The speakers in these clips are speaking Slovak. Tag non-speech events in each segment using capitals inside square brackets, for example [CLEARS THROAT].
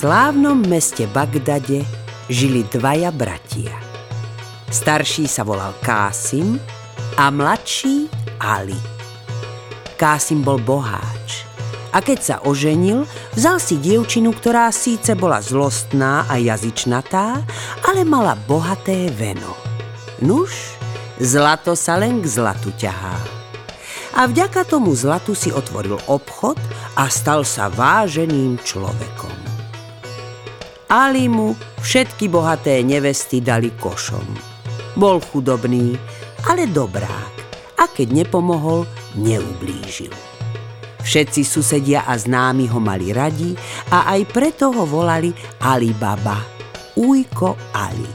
slávnom meste Bagdade žili dvaja bratia. Starší sa volal Kásim a mladší Ali. Kásim bol boháč a keď sa oženil, vzal si dievčinu, ktorá síce bola zlostná a jazyčnatá, ale mala bohaté veno. Nuž, zlato sa len k zlatu ťahá. A vďaka tomu zlatu si otvoril obchod a stal sa váženým človekom. Ali mu všetky bohaté nevesty dali košom. Bol chudobný, ale dobrák a keď nepomohol, neublížil. Všetci susedia a známi ho mali radi a aj preto ho volali Ali Baba, Ujko Ali.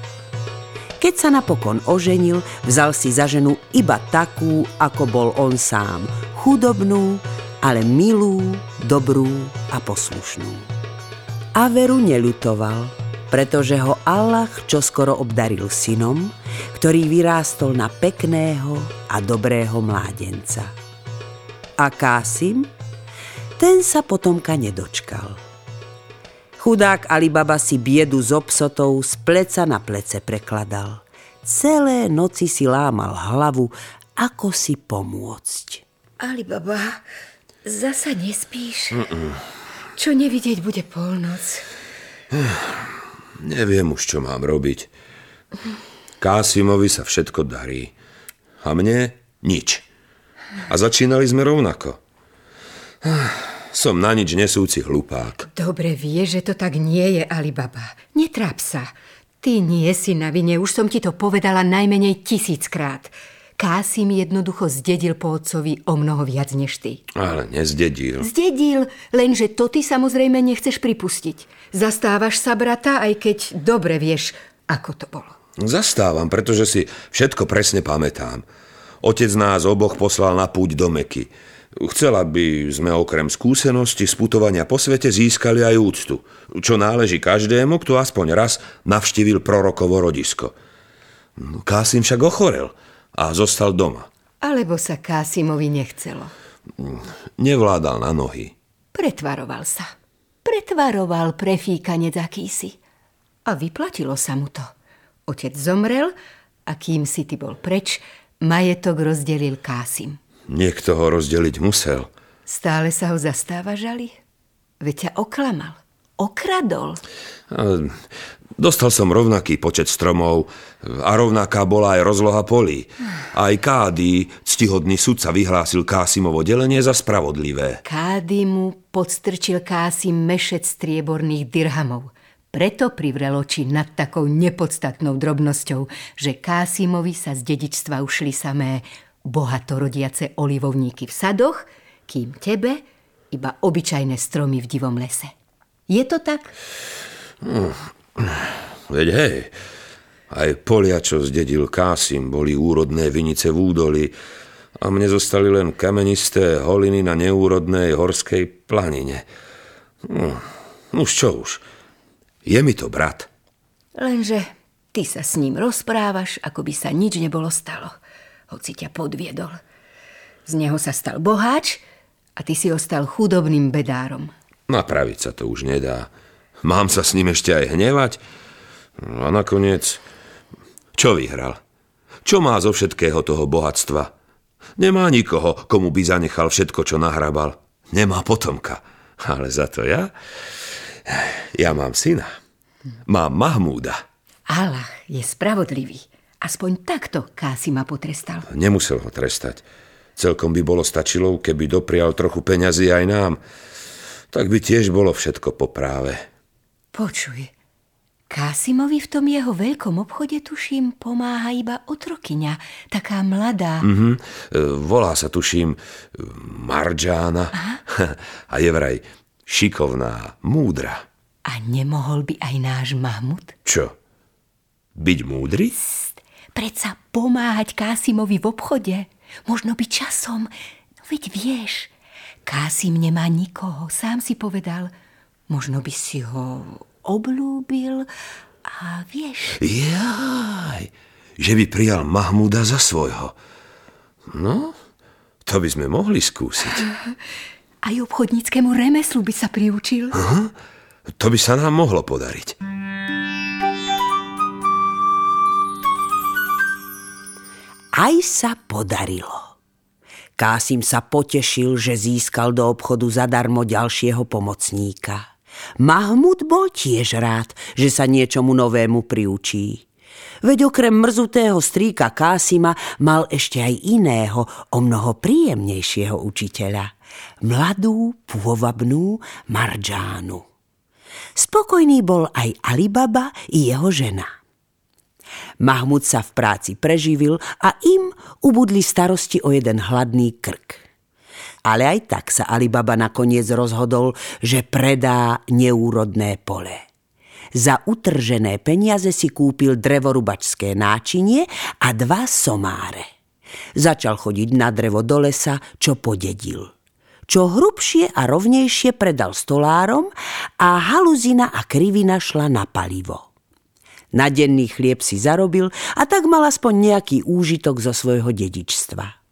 Keď sa napokon oženil, vzal si za ženu iba takú, ako bol on sám, chudobnú, ale milú, dobrú a poslušnú. A veru neľutoval, pretože ho Allah čoskoro obdaril synom, ktorý vyrástol na pekného a dobrého mládenca. A Kásim ten sa potomka nedočkal. Chudák Alibaba si biedu z obsotou z pleca na plece prekladal. Celé noci si lámal hlavu, ako si pomôcť. Alibaba, zasa nespíš? Mm-mm. Čo nevidieť bude polnoc? Neviem už, čo mám robiť. Kásimovi sa všetko darí. A mne nič. A začínali sme rovnako. Som na nič nesúci hlupák. Dobre vie, že to tak nie je, Alibaba. Netráp sa. Ty nie si na vine, už som ti to povedala najmenej tisíckrát. Kásim jednoducho zdedil po otcovi o mnoho viac než ty. Ale nezdedil. Zdedil, lenže to ty samozrejme nechceš pripustiť. Zastávaš sa brata, aj keď dobre vieš, ako to bolo. Zastávam, pretože si všetko presne pamätám. Otec nás oboch poslal na púť do Meky. Chcela by sme okrem skúsenosti z putovania po svete získali aj úctu, čo náleží každému, kto aspoň raz navštívil prorokovo rodisko. Kásim však ochorel a zostal doma. Alebo sa Kásimovi nechcelo. Nevládal na nohy. Pretvaroval sa. Pretvaroval prefíkanec akýsi. A vyplatilo sa mu to. Otec zomrel a kým si ty bol preč, majetok rozdelil Kásim. Niekto ho rozdeliť musel. Stále sa ho zastáva žali? Veď ťa oklamal. Okradol. Dostal som rovnaký počet stromov a rovnaká bola aj rozloha polí. Aj Kády, ctihodný sudca, vyhlásil Kásimovo delenie za spravodlivé. Kády mu podstrčil Kásim mešec strieborných dirhamov. Preto privrel oči nad takou nepodstatnou drobnosťou, že Kásimovi sa z dedičstva ušli samé bohato rodiace olivovníky v sadoch, kým tebe iba obyčajné stromy v divom lese. Je to tak? No, veď hej, aj polia, čo zdedil Kásim, boli úrodné vinice v údoli a mne zostali len kamenisté holiny na neúrodnej horskej planine. No, už čo už, je mi to brat. Lenže ty sa s ním rozprávaš, ako by sa nič nebolo stalo hoci ťa podviedol. Z neho sa stal boháč a ty si ostal chudobným bedárom. Napraviť sa to už nedá. Mám sa s ním ešte aj hnevať? A nakoniec, čo vyhral? Čo má zo všetkého toho bohatstva? Nemá nikoho, komu by zanechal všetko, čo nahrabal. Nemá potomka. Ale za to ja... Ja mám syna. Mám Mahmúda. Allah je spravodlivý. Aspoň takto Kásima potrestal. Nemusel ho trestať. Celkom by bolo stačilo, keby doprial trochu peňazí aj nám. Tak by tiež bolo všetko po práve. Počuj, Kásimovi v tom jeho veľkom obchode, tuším, pomáha iba otrokyňa, taká mladá. Mm-hmm. Volá sa, tuším, Marджána. [LAUGHS] A je vraj šikovná, múdra. A nemohol by aj náš Mahmud? Čo? Byť múdry? Predsa pomáhať Kásimovi v obchode. Možno by časom. No veď vieš, Kásim nemá nikoho, sám si povedal. Možno by si ho oblúbil a vieš... Jaj, že by prijal Mahmuda za svojho. No, to by sme mohli skúsiť. [LAUGHS] Aj obchodníckému remeslu by sa priučil. Aha, To by sa nám mohlo podariť. Aj sa podarilo. Kásim sa potešil, že získal do obchodu zadarmo ďalšieho pomocníka. Mahmud bol tiež rád, že sa niečomu novému priučí. Veď okrem mrzutého strýka Kásima mal ešte aj iného, o mnoho príjemnejšieho učiteľa. Mladú, pôvabnú Marģánu. Spokojný bol aj Alibaba i jeho žena. Mahmud sa v práci preživil a im ubudli starosti o jeden hladný krk. Ale aj tak sa Alibaba nakoniec rozhodol, že predá neúrodné pole. Za utržené peniaze si kúpil drevorubačské náčinie a dva somáre. Začal chodiť na drevo do lesa, čo podedil. Čo hrubšie a rovnejšie predal stolárom a haluzina a krivina šla na palivo. Na denný chlieb si zarobil a tak mal aspoň nejaký úžitok zo svojho dedičstva.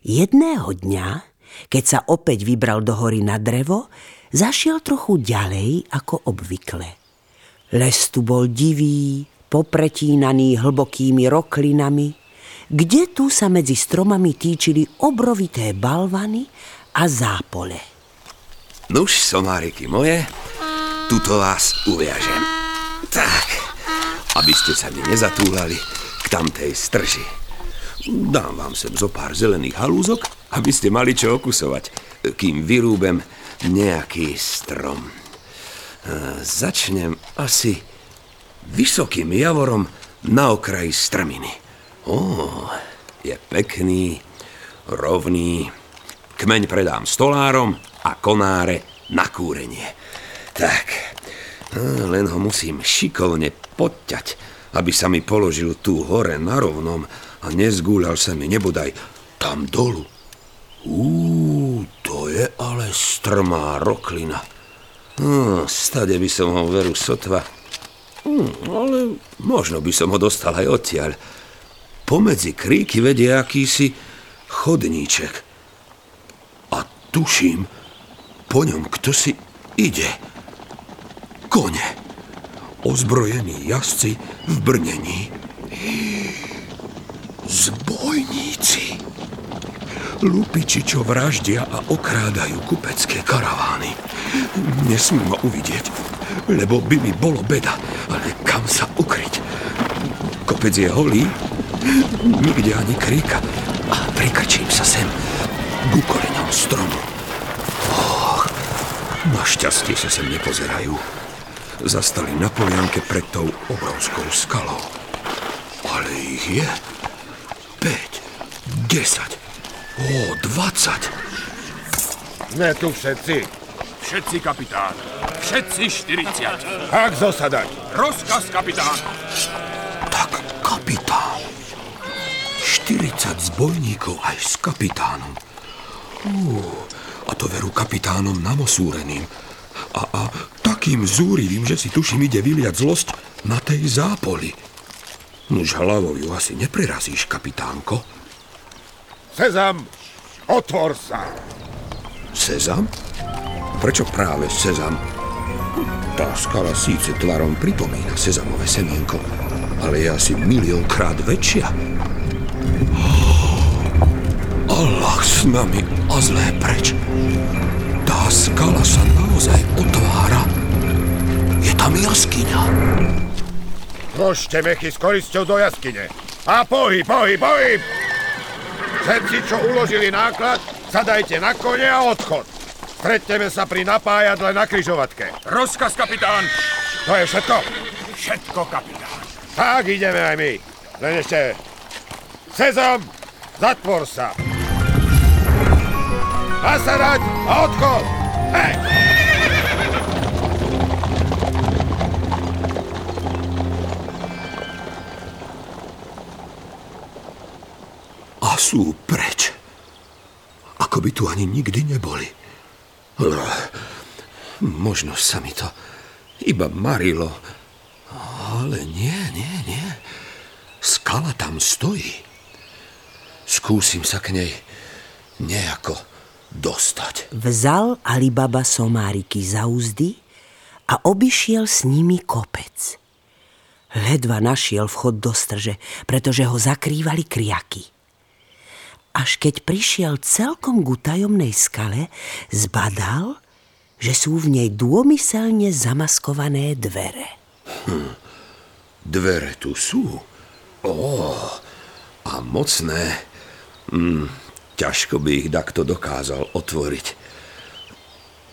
Jedného dňa, keď sa opäť vybral do hory na drevo, zašiel trochu ďalej ako obvykle. Les tu bol divý, popretínaný hlbokými roklinami, kde tu sa medzi stromami týčili obrovité balvany a zápole. Nuž, somáriky moje, tuto vás uviažem. Tak, aby ste sa mi nezatúlali k tamtej strži. Dám vám sem zo pár zelených halúzok, aby ste mali čo okusovať, kým vyrúbem nejaký strom. Začnem asi vysokým javorom na okraji strminy. Ó, je pekný, rovný. Kmeň predám stolárom a konáre na kúrenie. Tak, len ho musím šikovne podťať, aby sa mi položil tu hore na rovnom a nezgúľal sa mi nebodaj tam dolu. Uú, to je ale strmá roklina. No, stade by som ho veru sotva. Hm, ale možno by som ho dostal aj odtiaľ. Pomedzi kríky vedie akýsi chodníček. A tuším, po ňom kto si ide. Kone. Ozbrojení jazdci v brnení. Zbojníci. Lupiči, čo vraždia a okrádajú kupecké karavány. Nesmím ma uvidieť, lebo by mi bolo beda, ale kam sa ukryť? Kopec je holý, nikde ani kríka a prikrčím sa sem ku koreňom stromu. Och, našťastie sa sem nepozerajú. Zastali na polianke pred tou obrovskou skalou. Ale ich je 5, 10, o, 20. Sme tu všetci. Všetci, kapitán. Všetci 40. Ak zosadať. Rozkaz, kapitán. Tak kapitán. 40 zbojníkov aj s kapitánom. Ú, a to veru kapitánom namosúreným. A, a takým zúrivým, že si tuším ide vyliať zlosť na tej zápoli. Nuž hlavou ju asi neprerazíš, kapitánko. Sezam, otvor sa. Sezam? Prečo práve sezam? Tá skala síce tvarom pripomína sezamové semienko, ale je asi miliónkrát väčšia. Allah s nami a zlé preč. Tá skala sa naozaj otvára. Je tam jaskyňa. Vložte mechy s korisťou do jaskyne. A pohyb, pohyb, pohyb! Všetci, čo uložili náklad, sadajte na kone a odchod. Stretneme sa pri napájadle na kryžovatke. Rozkaz, kapitán. To je všetko? Všetko, kapitán. Tak ideme aj my. Len ešte... Sezam, zatvor sa. Nasadať a odchod. Hej! Sú preč. Ako by tu ani nikdy neboli. Možno sa mi to iba marilo. Ale nie, nie, nie. Skala tam stojí. Skúsim sa k nej nejako dostať. Vzal Alibaba somáriky za úzdy a obišiel s nimi kopec. Ledva našiel vchod do strže, pretože ho zakrývali kriaky. Až keď prišiel celkom ku tajomnej skale, zbadal, že sú v nej dômyselne zamaskované dvere. Hm, dvere tu sú. Ó, a mocné. Hm, ťažko by ich takto dokázal otvoriť.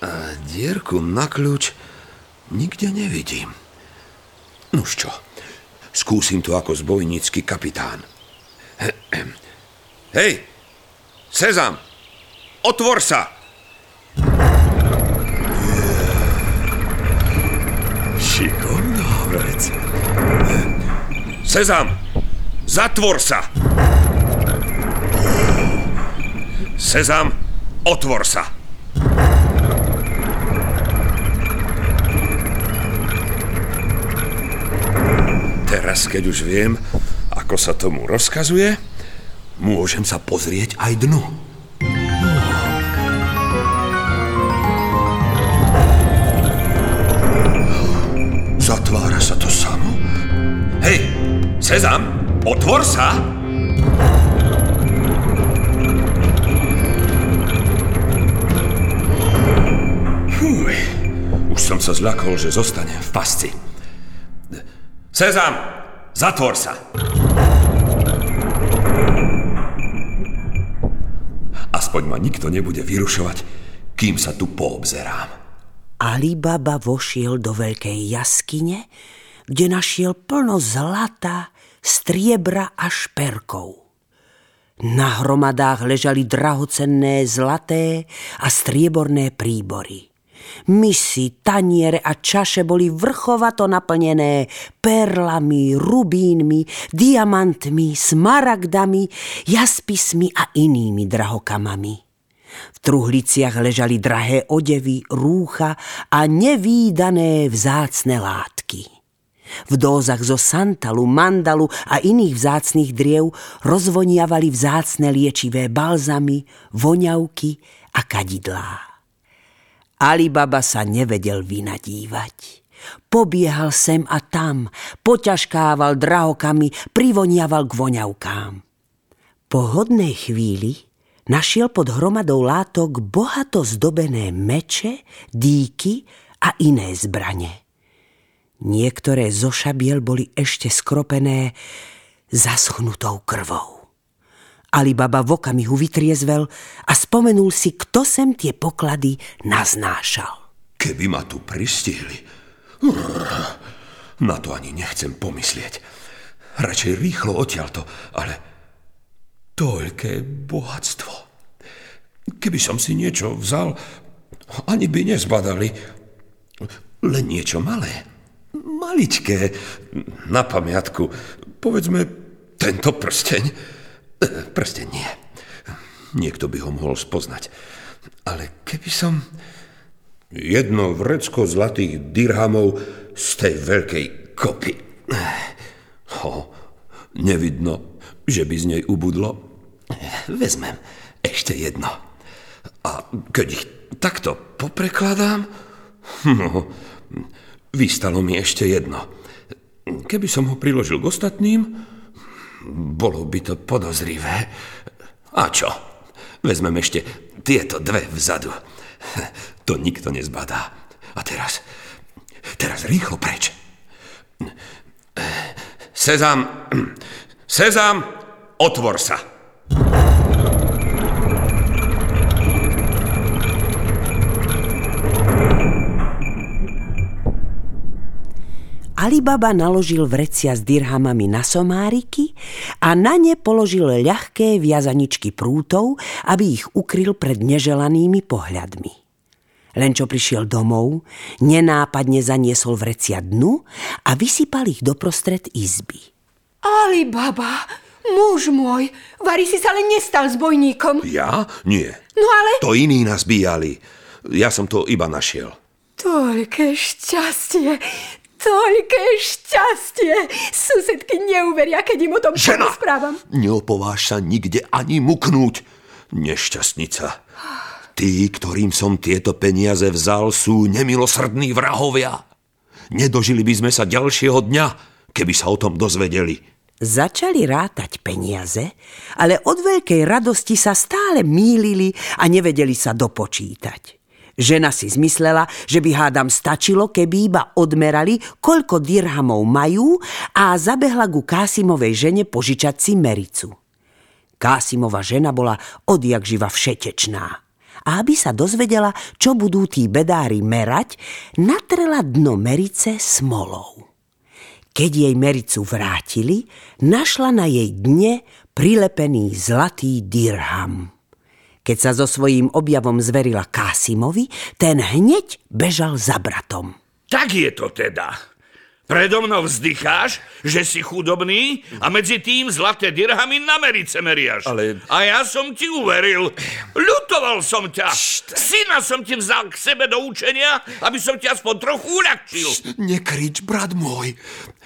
A dierku na kľúč nikde nevidím. Nuž čo, skúsim to ako zbojnícky kapitán. [CLEARS THROAT] Hej, Sezam, otvor sa! Šikovná vec. Sezam, zatvor sa! Sezam, otvor sa! Teraz, keď už viem, ako sa tomu rozkazuje, môžem sa pozrieť aj dnu. Zatvára sa to samo? Hej, Sezam, otvor sa! Fúj, už som sa zľakol, že zostane v pasci. Sezam, zatvor sa! Aspoň ma nikto nebude vyrušovať, kým sa tu poobzerám. Alibaba vošiel do veľkej jaskyne, kde našiel plno zlata, striebra a šperkov. Na hromadách ležali drahocenné zlaté a strieborné príbory. Misy, taniere a čaše boli vrchovato naplnené perlami, rubínmi, diamantmi, smaragdami, jaspismi a inými drahokamami. V truhliciach ležali drahé odevy, rúcha a nevýdané vzácne látky. V dózach zo santalu, mandalu a iných vzácných driev rozvoniavali vzácne liečivé balzamy, voňavky a kadidlá. Alibaba sa nevedel vynadívať. Pobiehal sem a tam, poťažkával drahokami, privoniaval k voňavkám. Po hodnej chvíli našiel pod hromadou látok bohato zdobené meče, dýky a iné zbranie. Niektoré zo šabiel boli ešte skropené zaschnutou krvou. Alibaba v okamihu vytriezvel a spomenul si, kto sem tie poklady naznášal. Keby ma tu pristihli, na to ani nechcem pomyslieť. Radšej rýchlo odtiaľto, ale toľké bohatstvo. Keby som si niečo vzal, ani by nezbadali. Len niečo malé, maličké, na pamiatku. Povedzme, tento prsteň. [COUGHS] Prste nie. Niekto by ho mohol spoznať. Ale keby som... Jedno vrecko zlatých dirhamov z tej veľkej kopy. [SIGHS] Ho, nevidno, že by z nej ubudlo. [SIGHS] Vezmem ešte jedno. A keď ich takto poprekladám, [SIGHS] no, vystalo mi ešte jedno. Keby som ho priložil k ostatným, bolo by to podozrivé. A čo? Vezmem ešte tieto dve vzadu. To nikto nezbadá. A teraz, teraz rýchlo preč. Sezam, Sezam, otvor sa. Alibaba naložil vrecia s dirhamami na somáriky a na ne položil ľahké viazaničky prútov, aby ich ukryl pred neželanými pohľadmi. Len čo prišiel domov, nenápadne zaniesol vrecia dnu a vysypal ich doprostred izby. Alibaba, muž môj, Vary si sa len nestal zbojníkom. Ja? Nie. No ale... To iní nás bíjali. Ja som to iba našiel. Toľké šťastie, Toľké šťastie! Susedky neuveria, keď im o tom Žena! správam. Neopováž sa nikde ani muknúť. Nešťastnica. Tí, ktorým som tieto peniaze vzal, sú nemilosrdní vrahovia. Nedožili by sme sa ďalšieho dňa, keby sa o tom dozvedeli. Začali rátať peniaze, ale od veľkej radosti sa stále mýlili a nevedeli sa dopočítať. Žena si zmyslela, že by hádam stačilo, keby iba odmerali, koľko dirhamov majú a zabehla ku Kásimovej žene požičať si mericu. Kásimova žena bola odjak živa všetečná. A aby sa dozvedela, čo budú tí bedári merať, natrela dno merice smolou. Keď jej mericu vrátili, našla na jej dne prilepený zlatý dirham. Keď sa so svojím objavom zverila Kásimovi, ten hneď bežal za bratom. Tak je to teda. Predo mnou vzdycháš, že si chudobný a medzi tým zlaté dirhamy na merice meriaš. Ale- A ja som ti uveril. Ľutoval som ťa. Syna som ti vzal k sebe do učenia, aby som ti aspoň trochu uľahčil. Nekrič, brat môj.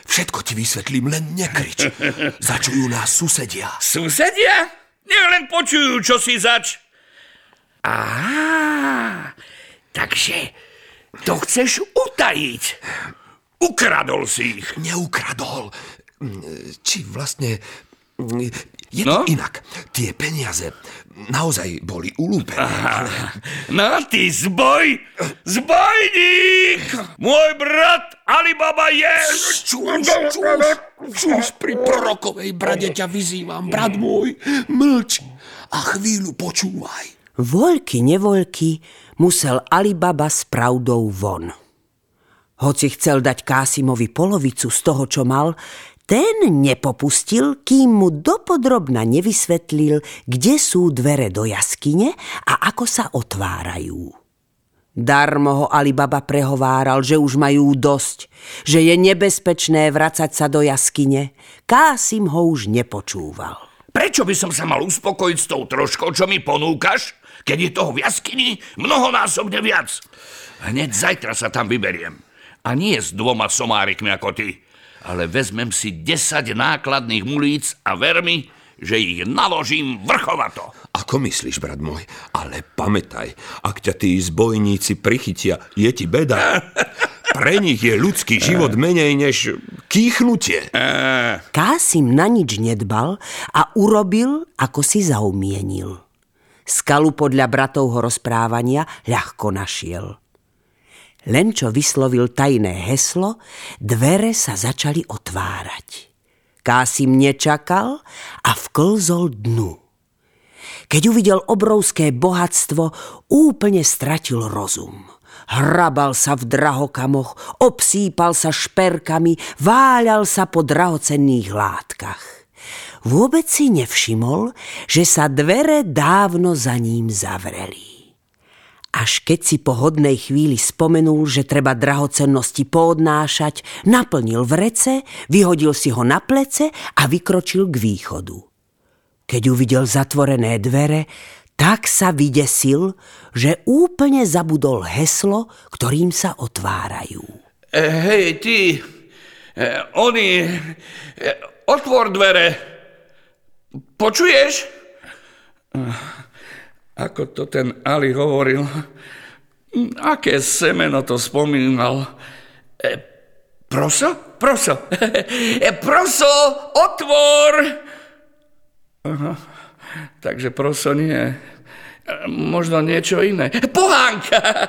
Všetko ti vysvetlím, len nekrič. Začujú nás susedia. Susedia? Nech len počujú, čo si zač. Á, takže to chceš utajiť. Ukradol si ich. Neukradol. Či vlastne... Je No? to inak. Tie peniaze naozaj boli ulúpené. No ty zboj, zbojník! Môj brat Alibaba je... Čuš, čuš, čuš, pri prorokovej brade ťa vyzývam, brat môj. Mlč a chvíľu počúvaj. Voľky nevoľky musel Alibaba s pravdou von. Hoci chcel dať Kásimovi polovicu z toho, čo mal, ten nepopustil, kým mu dopodrobna nevysvetlil, kde sú dvere do jaskyne a ako sa otvárajú. Darmo ho Alibaba prehováral, že už majú dosť, že je nebezpečné vracať sa do jaskyne. Kásim ho už nepočúval. Prečo by som sa mal uspokojiť s tou troškou, čo mi ponúkaš, keď je toho v jaskyni mnohonásobne viac? Hneď zajtra sa tam vyberiem. A nie s dvoma somárikmi ako ty, ale vezmem si 10 nákladných mulíc a ver mi, že ich naložím vrchovato. Ako myslíš, brat môj? Ale pamätaj, ak ťa tí zbojníci prichytia, je ti beda. [LAUGHS] Pre nich je ľudský život menej než kýchnutie. Kásim na nič nedbal a urobil, ako si zaumienil. Skalu podľa bratovho rozprávania ľahko našiel. Len čo vyslovil tajné heslo, dvere sa začali otvárať. Kásim nečakal a vklzol dnu. Keď uvidel obrovské bohatstvo, úplne stratil rozum. Hrabal sa v drahokamoch, obsýpal sa šperkami, váľal sa po drahocenných látkach. Vôbec si nevšimol, že sa dvere dávno za ním zavreli. Až keď si po hodnej chvíli spomenul, že treba drahocennosti poodnášať, naplnil vrece, vyhodil si ho na plece a vykročil k východu. Keď uvidel zatvorené dvere, tak sa vydesil, že úplne zabudol heslo, ktorým sa otvárajú. E, hej, ty, e, oni, e, otvor dvere. Počuješ? Ako to ten Ali hovoril, aké semeno to spomínal. E, proso? Proso. [LAUGHS] E, proso, otvor! Aha, takže proso nie. Možno niečo iné. Pohánka!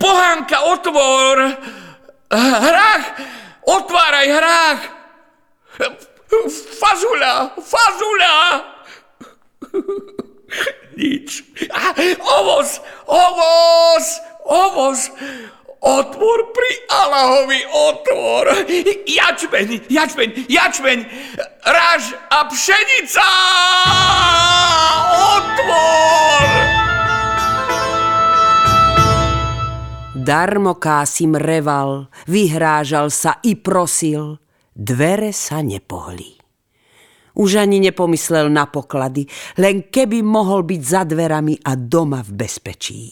Pohánka, otvor! Hrách! Otváraj hrách! Fazuľa! Fazuľa! Nič. A, ovoz! Ovoz! Ovoz! Otvor pri Allahovi, otvor! Jačmeň, jačmeň, jačmeň! Raž a pšenica! Otvor! Darmo Kásim reval, vyhrážal sa i prosil. Dvere sa nepohli. Už ani nepomyslel na poklady, len keby mohol byť za dverami a doma v bezpečí.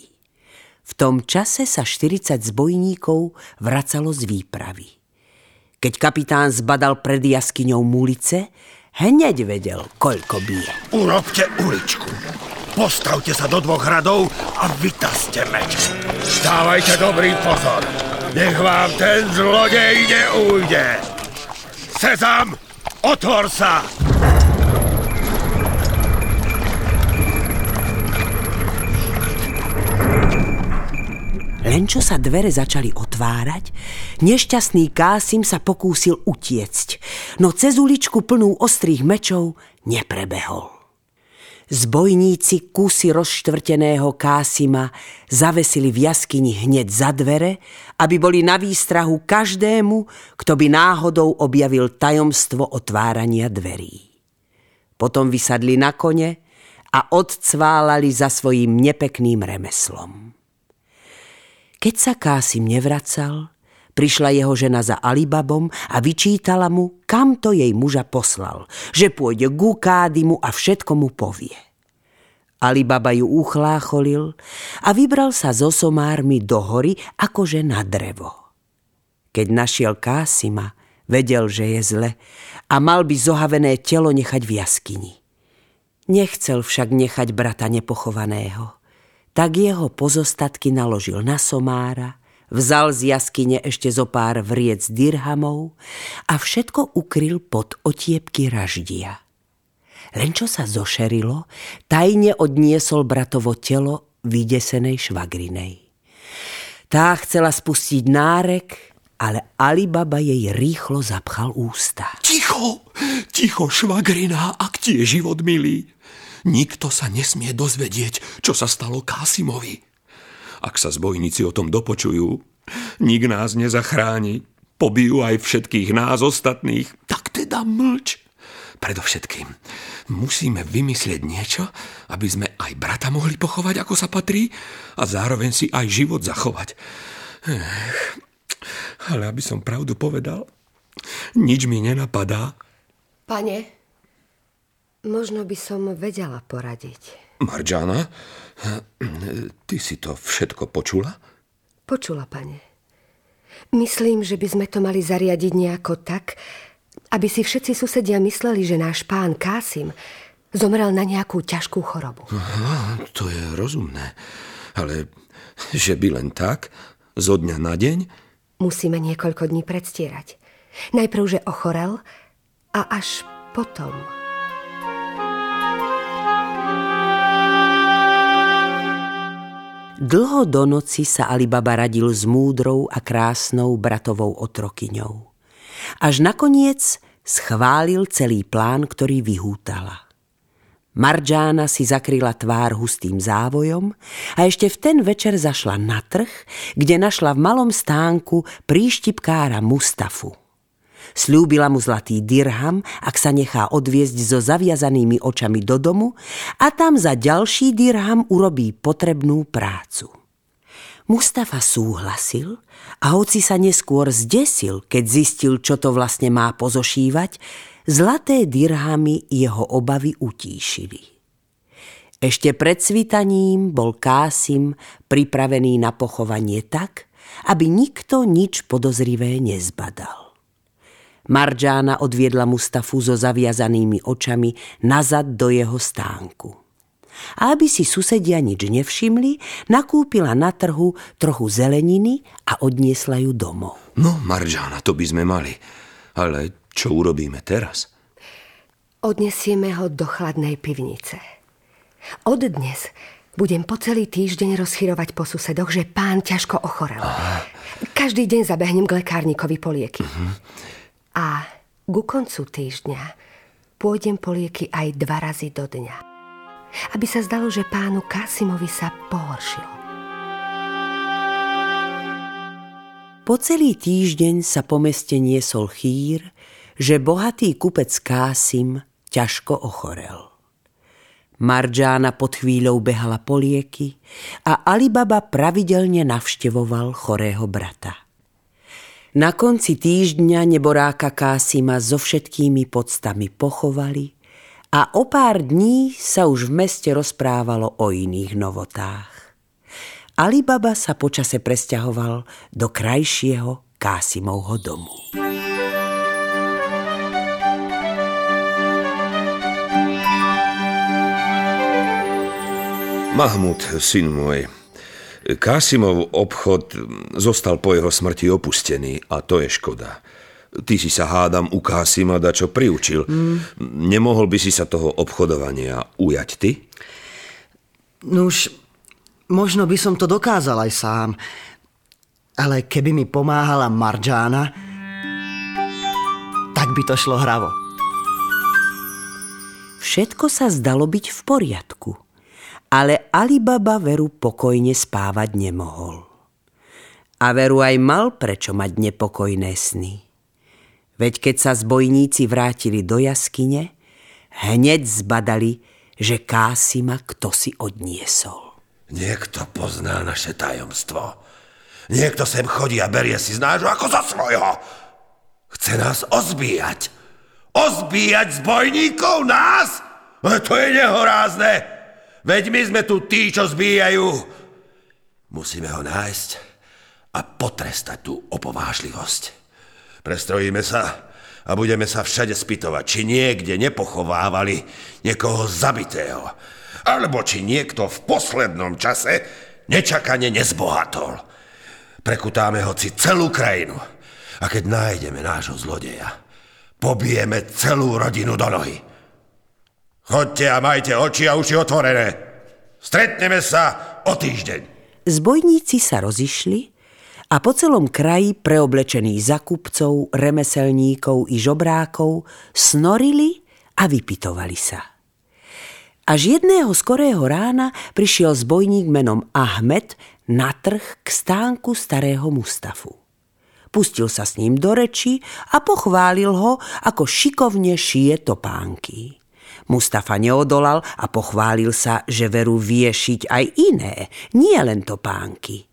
V tom čase sa 40 zbojníkov vracalo z výpravy. Keď kapitán zbadal pred jaskyňou mulice, hneď vedel, koľko bije. Urobte uličku. Postavte sa do dvoch radov a vytaste meč. Dávajte dobrý pozor. Nech vám ten zlodej neújde. Sezam, otvor sa! Len čo sa dvere začali otvárať, nešťastný Kásim sa pokúsil utiecť, no cez uličku plnú ostrých mečov neprebehol. Zbojníci kusy rozštvrteného Kásima zavesili v jaskyni hneď za dvere, aby boli na výstrahu každému, kto by náhodou objavil tajomstvo otvárania dverí. Potom vysadli na kone a odcválali za svojím nepekným remeslom. Keď sa Kásim nevracal, prišla jeho žena za Alibabom a vyčítala mu, kam to jej muža poslal, že pôjde k Kádimu a všetko mu povie. Alibaba ju uchlácholil a vybral sa so somármi do hory akože na drevo. Keď našiel Kásima, vedel, že je zle a mal by zohavené telo nechať v jaskyni. Nechcel však nechať brata nepochovaného tak jeho pozostatky naložil na somára, vzal z jaskyne ešte zo pár vriec dirhamov a všetko ukryl pod otiepky raždia. Len čo sa zošerilo, tajne odniesol bratovo telo vydesenej švagrinej. Tá chcela spustiť nárek, ale Alibaba jej rýchlo zapchal ústa. Ticho, ticho, švagrina, ak ti je život milý. Nikto sa nesmie dozvedieť, čo sa stalo Kásimovi. Ak sa zbojníci o tom dopočujú, nik nás nezachráni. Pobijú aj všetkých nás ostatných. Tak teda mlč. Predovšetkým musíme vymyslieť niečo, aby sme aj brata mohli pochovať, ako sa patrí, a zároveň si aj život zachovať. Ech, ale aby som pravdu povedal, nič mi nenapadá. Pane, Možno by som vedela poradiť. Marjana, ty si to všetko počula? Počula, pane. Myslím, že by sme to mali zariadiť nejako tak, aby si všetci susedia mysleli, že náš pán Kásim zomrel na nejakú ťažkú chorobu. Aha, to je rozumné. Ale že by len tak, zo dňa na deň? Musíme niekoľko dní predstierať. Najprv, že ochorel a až potom Dlho do noci sa Alibaba radil s múdrou a krásnou bratovou otrokyňou. Až nakoniec schválil celý plán, ktorý vyhútala. Marģána si zakryla tvár hustým závojom a ešte v ten večer zašla na trh, kde našla v malom stánku príštipkára Mustafu. Sľúbila mu zlatý dirham, ak sa nechá odviezť so zaviazanými očami do domu a tam za ďalší dirham urobí potrebnú prácu. Mustafa súhlasil a hoci sa neskôr zdesil, keď zistil, čo to vlastne má pozošívať, zlaté dirhamy jeho obavy utíšili. Ešte pred svitaním bol Kásim pripravený na pochovanie tak, aby nikto nič podozrivé nezbadal. Marģána odviedla Mustafu so zaviazanými očami nazad do jeho stánku. A aby si susedia nič nevšimli, nakúpila na trhu trochu zeleniny a odniesla ju domov. No, Marģána, to by sme mali. Ale čo urobíme teraz? Odnesieme ho do chladnej pivnice. Od dnes budem po celý týždeň rozchyrovať po susedoch, že pán ťažko ochorel. Aha. Každý deň zabehnem k lekárnikovi polieky. Uh-huh. A ku koncu týždňa pôjdem po lieky aj dva razy do dňa. Aby sa zdalo, že pánu Kasimovi sa pohoršilo. Po celý týždeň sa po meste niesol chýr, že bohatý kupec Kásim ťažko ochorel. Marģána pod chvíľou behala po lieky a Alibaba pravidelne navštevoval chorého brata. Na konci týždňa neboráka Kásima so všetkými podstami pochovali a o pár dní sa už v meste rozprávalo o iných novotách. Alibaba sa počase presťahoval do krajšieho Kásimovho domu. Mahmud, syn môj, Kásimov obchod zostal po jeho smrti opustený a to je škoda. Ty si sa hádam u Kásima čo priučil. Mm. Nemohol by si sa toho obchodovania ujať ty? Nuž, možno by som to dokázal aj sám. Ale keby mi pomáhala Marjana, tak by to šlo hravo. Všetko sa zdalo byť v poriadku, ale Alibaba Veru pokojne spávať nemohol. A Veru aj mal prečo mať nepokojné sny. Veď keď sa zbojníci vrátili do jaskyne, hneď zbadali, že Kásima kto si odniesol. Niekto pozná naše tajomstvo. Niekto sem chodí a berie si z nášho ako za svojho. Chce nás ozbíjať. Ozbíjať zbojníkov nás? To je nehorázne. Veď my sme tu tí, čo zbíjajú. Musíme ho nájsť a potrestať tú opovážlivosť. Prestrojíme sa a budeme sa všade spýtovať, či niekde nepochovávali niekoho zabitého, alebo či niekto v poslednom čase nečakane nezbohatol. Prekutáme hoci celú krajinu a keď nájdeme nášho zlodeja, pobijeme celú rodinu do nohy. Chodte a majte oči a uši otvorené. Stretneme sa o týždeň. Zbojníci sa rozišli a po celom kraji preoblečení za kupcov, remeselníkov i žobrákov snorili a vypitovali sa. Až jedného skorého rána prišiel zbojník menom Ahmed na trh k stánku starého Mustafu. Pustil sa s ním do reči a pochválil ho, ako šikovne šije topánky. Mustafa neodolal a pochválil sa, že veru vie šiť aj iné, nie len topánky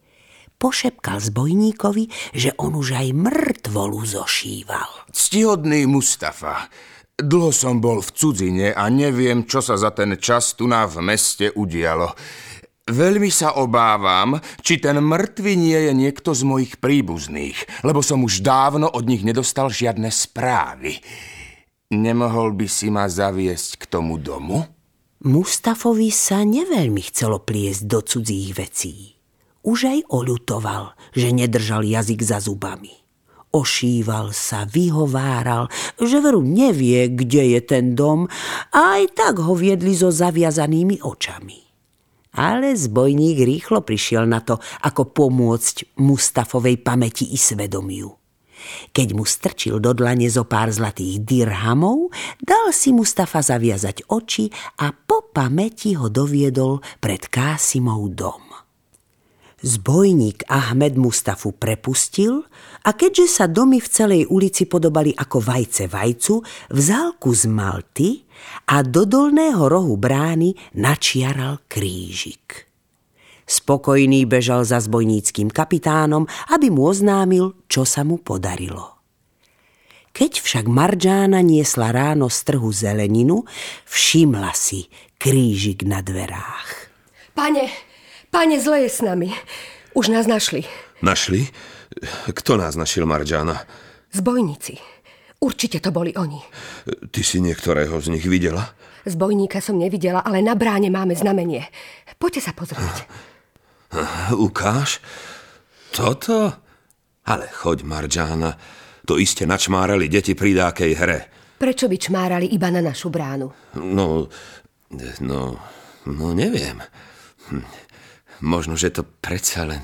pošepkal zbojníkovi, že on už aj mŕtvolu zošíval. Ctihodný Mustafa, dlho som bol v cudzine a neviem, čo sa za ten čas tu na v meste udialo. Veľmi sa obávam, či ten mŕtvy nie je niekto z mojich príbuzných, lebo som už dávno od nich nedostal žiadne správy. Nemohol by si ma zaviesť k tomu domu? Mustafovi sa neveľmi chcelo pliesť do cudzích vecí už aj oľutoval, že nedržal jazyk za zubami. Ošíval sa, vyhováral, že veru nevie, kde je ten dom a aj tak ho viedli so zaviazanými očami. Ale zbojník rýchlo prišiel na to, ako pomôcť Mustafovej pamäti i svedomiu. Keď mu strčil do dlane zo pár zlatých dirhamov, dal si Mustafa zaviazať oči a po pamäti ho doviedol pred Kásimov dom. Zbojník Ahmed Mustafu prepustil a keďže sa domy v celej ulici podobali ako vajce vajcu, vzal kus malty a do dolného rohu brány načiaral krížik. Spokojný bežal za zbojníckým kapitánom, aby mu oznámil, čo sa mu podarilo. Keď však Marģána niesla ráno z trhu zeleninu, všimla si krížik na dverách. Pane, Pane, zle je s nami. Už nás našli. Našli? Kto nás našiel, Marjana? Zbojníci. Určite to boli oni. Ty si niektorého z nich videla? Zbojníka som nevidela, ale na bráne máme znamenie. Poďte sa pozrieť. Ukáž? Toto? Ale choď, Marjana. To iste načmárali deti pri dákej hre. Prečo by čmárali iba na našu bránu? No, no, no neviem. Možno, že to predsa len...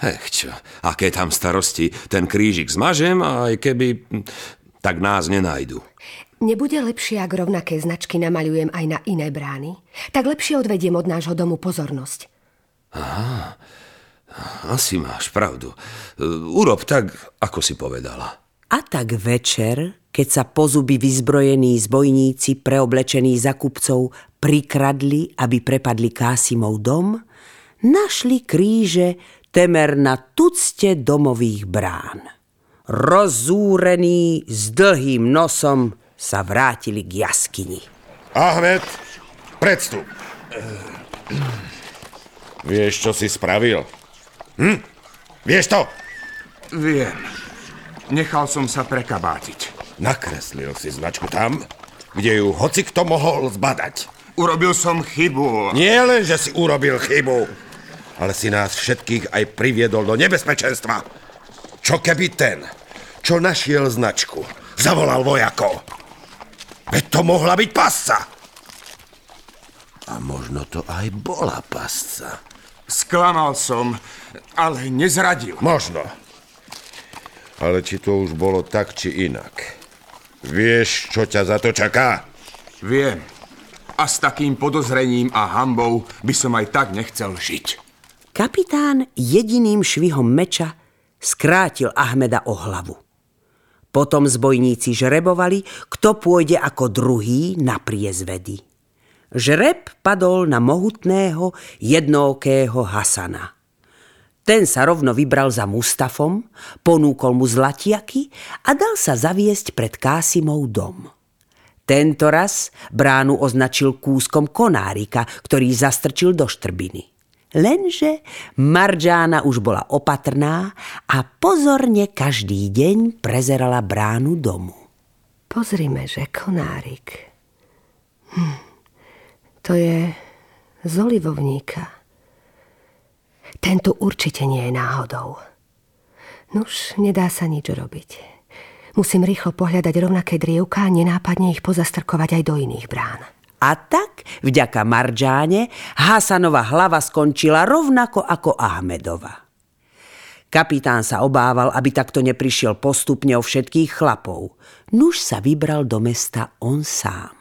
Ech čo, aké tam starosti. Ten krížik zmažem a aj keby... Tak nás nenajdu. Nebude lepšie, ak rovnaké značky namaľujem aj na iné brány? Tak lepšie odvediem od nášho domu pozornosť. Aha, asi máš pravdu. Urob tak, ako si povedala. A tak večer, keď sa po zuby vyzbrojení zbojníci preoblečení za kupcov prikradli, aby prepadli Kásimov dom, našli kríže temer na tucte domových brán. Rozúrení s dlhým nosom sa vrátili k jaskyni. Ahmed, predstup. Vieš, čo si spravil? Hm? Vieš to? Viem. Nechal som sa prekabátiť. Nakreslil si značku tam, kde ju hoci kto mohol zbadať. Urobil som chybu. Nie len, že si urobil chybu, ale si nás všetkých aj priviedol do nebezpečenstva. Čo keby ten, čo našiel značku, zavolal vojakov? Veď to mohla byť pasca. A možno to aj bola pasca. Sklamal som, ale nezradil. Možno. Ale či to už bolo tak, či inak. Vieš, čo ťa za to čaká? Viem. A s takým podozrením a hambou by som aj tak nechcel žiť. Kapitán jediným švihom meča skrátil Ahmeda o hlavu. Potom zbojníci žrebovali, kto pôjde ako druhý na priezvedy. Žreb padol na mohutného, jednookého Hasana. Ten sa rovno vybral za Mustafom, ponúkol mu zlatiaky a dal sa zaviesť pred Kásimov dom. Tento raz bránu označil kúskom konárika, ktorý zastrčil do štrbiny. Lenže Marģána už bola opatrná a pozorne každý deň prezerala bránu domu. Pozrime, že konárik. Hm. To je z olivovníka. Tento určite nie je náhodou. Nuž, nedá sa nič robiť. Musím rýchlo pohľadať rovnaké drievka a nenápadne ich pozastrkovať aj do iných brán. A tak, vďaka Marģáne, Hasanova hlava skončila rovnako ako Ahmedova. Kapitán sa obával, aby takto neprišiel postupne o všetkých chlapov. Nuž sa vybral do mesta on sám.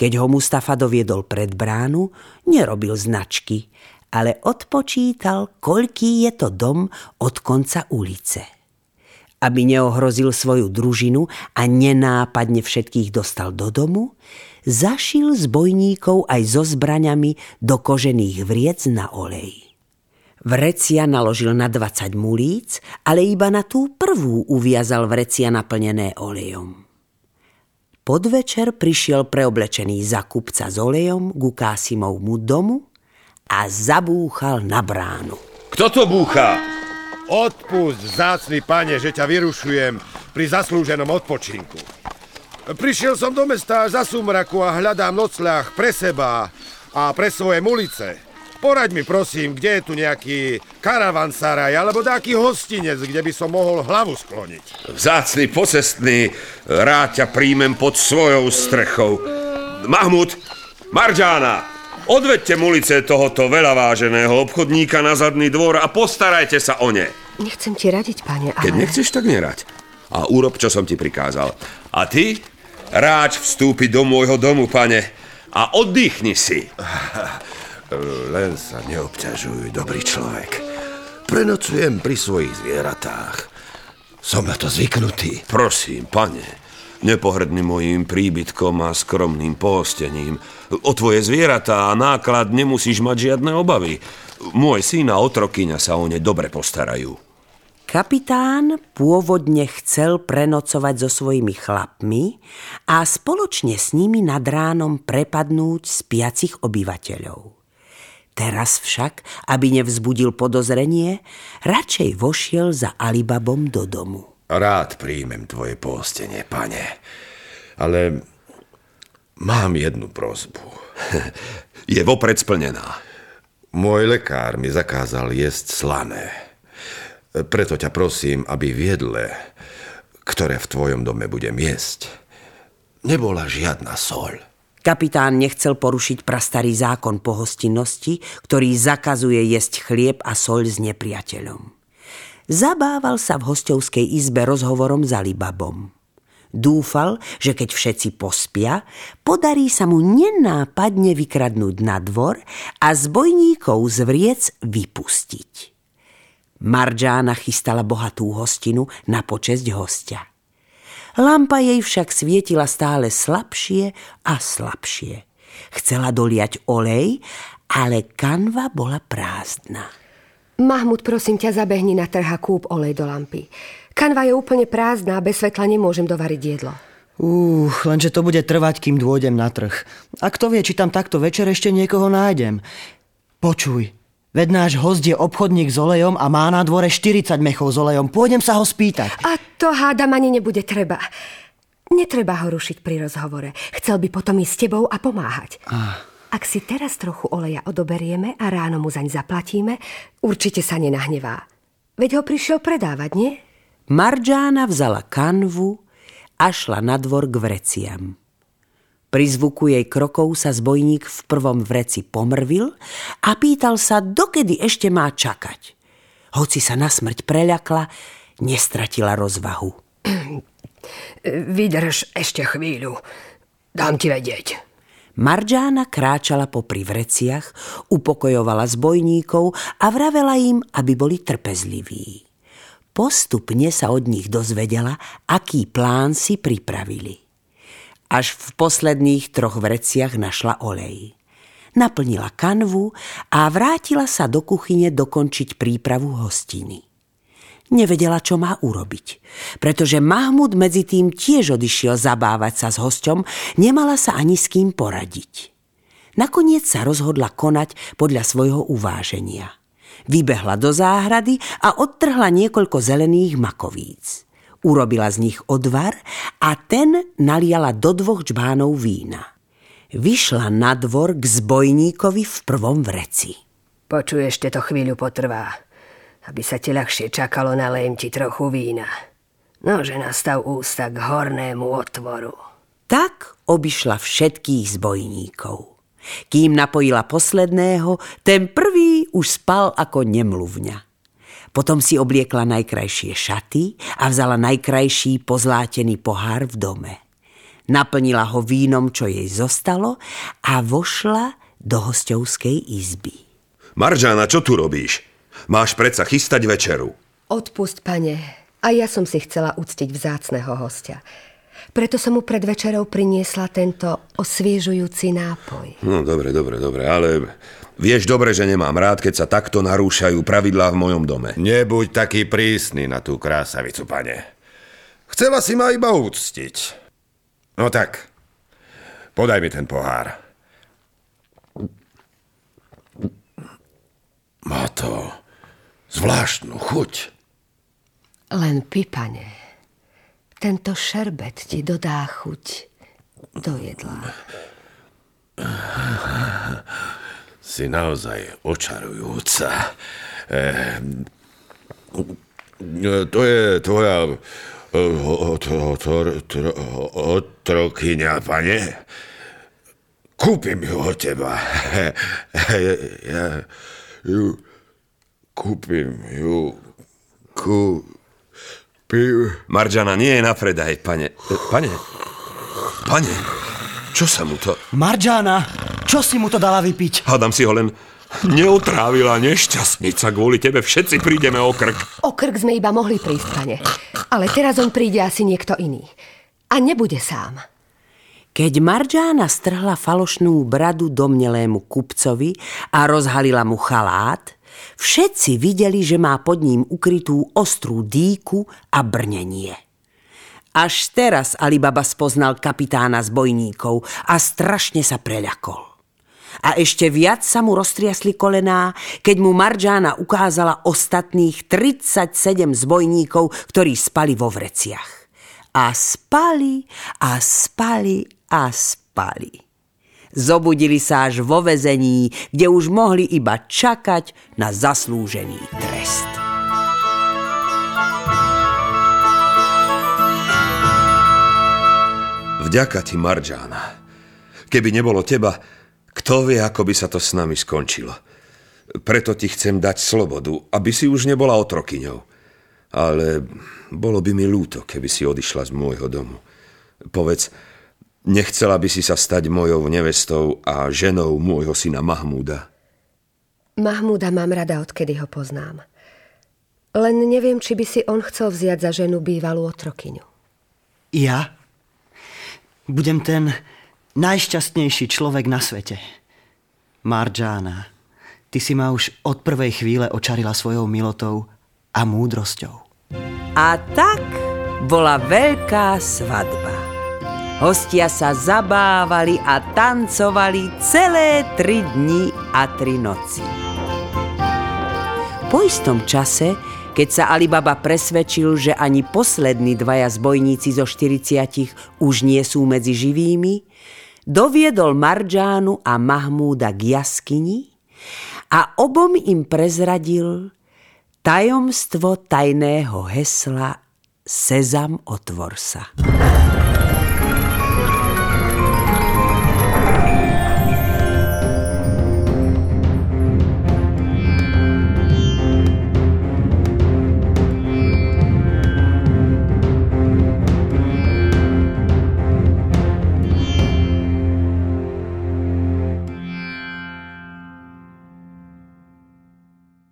Keď ho Mustafa doviedol pred bránu, nerobil značky, ale odpočítal, koľký je to dom od konca ulice. Aby neohrozil svoju družinu a nenápadne všetkých dostal do domu, zašil zbojníkov aj so zbraňami do kožených vriec na olej. Vrecia naložil na 20 mulíc, ale iba na tú prvú uviazal vrecia naplnené olejom. Podvečer prišiel preoblečený za kupca s olejom ku Kásimovmu domu a zabúchal na bránu. Kto to búcha? Odpust, vzácný pane, že ťa vyrušujem pri zaslúženom odpočinku. Prišiel som do mesta za sumraku a hľadám nocľah pre seba a pre svoje mulice. Poraď mi prosím, kde je tu nejaký karavansaraj alebo taký hostinec, kde by som mohol hlavu skloniť. Vzácný pocestný, rád ťa príjmem pod svojou strechou. Mahmud, Marģána, odvedte mulice tohoto veľaváženého obchodníka na zadný dvor a postarajte sa o ne. Nechcem ti radiť, pane, ale... Keď nechceš, tak nerať. A urob, čo som ti prikázal. A ty, ráč vstúpiť do môjho domu, pane, a oddychni si. [LAUGHS] Len sa neobťažuj, dobrý človek. Prenocujem pri svojich zvieratách. Som na to zvyknutý. Prosím, pane, nepohrdni mojim príbytkom a skromným pohostením. O tvoje zvieratá a náklad nemusíš mať žiadne obavy. Môj syn a otrokyňa sa o ne dobre postarajú. Kapitán pôvodne chcel prenocovať so svojimi chlapmi a spoločne s nimi nad ránom prepadnúť spiacich obyvateľov. Teraz však, aby nevzbudil podozrenie, radšej vošiel za Alibabom do domu. Rád príjmem tvoje postenie, pane, ale mám jednu prozbu. [LAUGHS] Je vopred splnená. Môj lekár mi zakázal jesť slané. Preto ťa prosím, aby v jedle, ktoré v tvojom dome budem jesť, nebola žiadna soľ. Kapitán nechcel porušiť prastarý zákon pohostinnosti, ktorý zakazuje jesť chlieb a soľ s nepriateľom. Zabával sa v hostovskej izbe rozhovorom za Libabom. Dúfal, že keď všetci pospia, podarí sa mu nenápadne vykradnúť na dvor a zbojníkov z vriec vypustiť. Marģána chystala bohatú hostinu na počesť hostia. Lampa jej však svietila stále slabšie a slabšie. Chcela doliať olej, ale kanva bola prázdna. Mahmud, prosím ťa, zabehni na trh a kúp olej do lampy. Kanva je úplne prázdna a bez svetla nemôžem dovariť jedlo. Úh, lenže to bude trvať, kým dôjdem na trh. A kto vie, či tam takto večer ešte niekoho nájdem. Počuj, Veď náš host je obchodník s olejom a má na dvore 40 mechov s olejom. Pôjdem sa ho spýtať. A to hádam ani nebude treba. Netreba ho rušiť pri rozhovore. Chcel by potom ísť s tebou a pomáhať. Ah. Ak si teraz trochu oleja odoberieme a ráno mu zaň zaplatíme, určite sa nenahnevá. Veď ho prišiel predávať, nie? Marģána vzala kanvu a šla na dvor k vreciam. Pri zvuku jej krokov sa zbojník v prvom vreci pomrvil a pýtal sa, dokedy ešte má čakať. Hoci sa na smrť preľakla, nestratila rozvahu. [CLEARS THROAT] Vydrž ešte chvíľu. Dám ti vedieť. Marģána kráčala popri vreciach, upokojovala zbojníkov a vravela im, aby boli trpezliví. Postupne sa od nich dozvedela, aký plán si pripravili. Až v posledných troch vreciach našla olej. Naplnila kanvu a vrátila sa do kuchyne dokončiť prípravu hostiny. Nevedela, čo má urobiť, pretože Mahmud medzi tým tiež odišiel zabávať sa s hosťom, nemala sa ani s kým poradiť. Nakoniec sa rozhodla konať podľa svojho uváženia. Vybehla do záhrady a odtrhla niekoľko zelených makovíc. Urobila z nich odvar a ten naliala do dvoch čbánov vína. Vyšla na dvor k zbojníkovi v prvom vreci. Počuješ, to chvíľu potrvá. Aby sa ti ľahšie čakalo, nalejem ti trochu vína. Nože nastav ústa k hornému otvoru. Tak obišla všetkých zbojníkov. Kým napojila posledného, ten prvý už spal ako nemluvňa. Potom si obliekla najkrajšie šaty a vzala najkrajší pozlátený pohár v dome. Naplnila ho vínom, čo jej zostalo a vošla do hostovskej izby. Maržána, čo tu robíš? Máš predsa chystať večeru. Odpust, pane. A ja som si chcela uctiť vzácného hostia. Preto som mu pred večerou priniesla tento osviežujúci nápoj. No, dobre, dobre, dobre, ale vieš dobre, že nemám rád, keď sa takto narúšajú pravidlá v mojom dome. Nebuď taký prísny na tú krásavicu, pane. Chcela si ma iba uctiť. No tak, podaj mi ten pohár. Má to zvláštnu chuť. Len pipane. Tento šerbet ti dodá chuť do jedla. [LAUGHS] Si naozaj očarujúca. E, to je tvoja otrokyňa, pane. Kúpim ju od teba. [LAUGHS] Ja ju kúpim ju kúpim. Marjana nie je na predaj, pane. E, pane, pane, čo sa mu to... Marjana, čo si mu to dala vypiť? Hádam si ho len neotrávila nešťastnica. Kvôli tebe všetci prídeme o krk. O krk sme iba mohli prísť, pane. Ale teraz on príde asi niekto iný. A nebude sám. Keď Marjana strhla falošnú bradu domnelému kupcovi a rozhalila mu chalát, Všetci videli, že má pod ním ukrytú ostrú dýku a brnenie. Až teraz Alibaba spoznal kapitána zbojníkov a strašne sa preľakol. A ešte viac sa mu roztriasli kolená, keď mu Marjana ukázala ostatných 37 zbojníkov, ktorí spali vo vreciach. A spali a spali a spali. Zobudili sa až vo vezení, kde už mohli iba čakať na zaslúžený trest. Vďaka ti, Marjana. Keby nebolo teba, kto vie, ako by sa to s nami skončilo. Preto ti chcem dať slobodu, aby si už nebola otrokyňou. Ale bolo by mi ľúto, keby si odišla z môjho domu. Povedz, Nechcela by si sa stať mojou nevestou a ženou môjho syna Mahmúda. Mahmúda mám rada, odkedy ho poznám. Len neviem, či by si on chcel vziať za ženu bývalú otrokyňu. Ja? Budem ten najšťastnejší človek na svete. Marjana, ty si ma už od prvej chvíle očarila svojou milotou a múdrosťou. A tak bola veľká svadba. Hostia sa zabávali a tancovali celé tri dni a tri noci. Po istom čase Keď sa Alibaba presvedčil, že ani poslední dvaja zbojníci zo 40 už nie sú medzi živými, doviedol Maržánu a Mahmúda k jaskyni a obom im prezradil tajomstvo tajného hesla Sezam otvor sa.